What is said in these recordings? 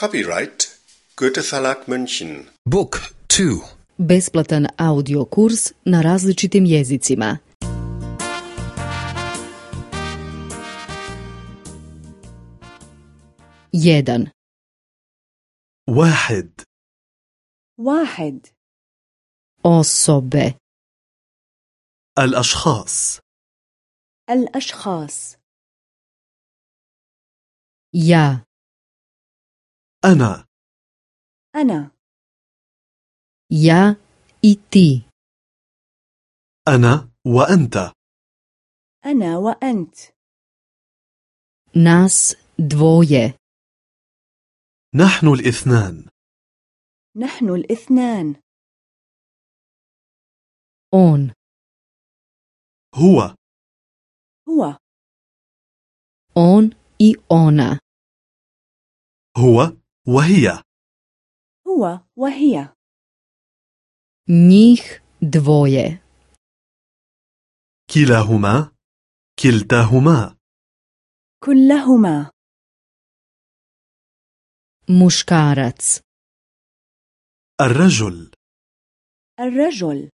Copyright Goethe Verlag München. Book 2. Besplatan audio kurs na različitim jezicima. Jedan, واحد واحد osobe, الأشخاص الأشخاص ja, أنا. أنا. i ti, أنا وأنت. أنا وأنت. nas dvoje, نحن الاثنان. نحن الاثنان. On, هو. هو. On i ona, هو. وهي. هو وهي. Njih dvoje, كلاهما كلتاهما. كلهما. Muškarac, الرجل. الرجل.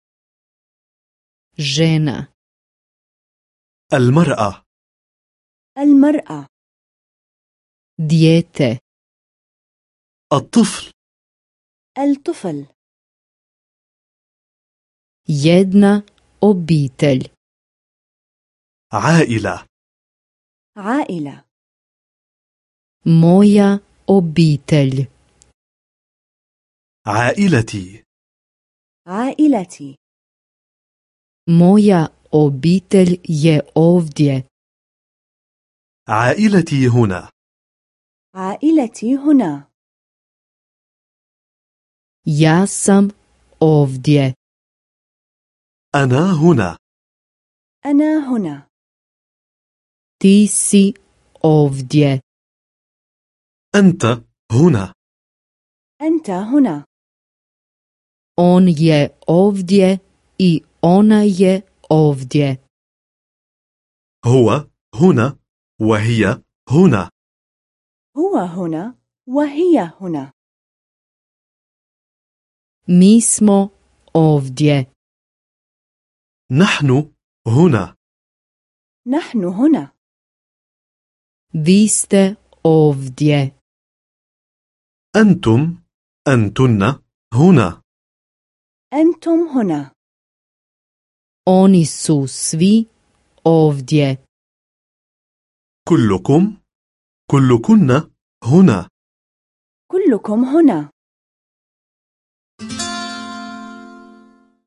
Žena, المرأة. المرأة. Dijete, الطفل. الطفل. Jedna obitelj, عائلة. عائلة. Moja obitelj, عائلتي. عائلتي. Moja obitelj je ovdje, عائلتي هنا. عائلتي هنا. Ja sam ovdje, أنا هنا. أنا هنا. Ti si ovdje, أنت هنا. أنت هنا. On je ovdje i ona je ovdje. هو هنا وهي هنا. هو هنا وهي هنا. Mi smo ovdje. نحن هنا نحن هنا Vi ste ovdje. أنتم أنتن هنا أنتم هنا Oni su svi ovdje. كلكم كلكن هنا كلكم هنا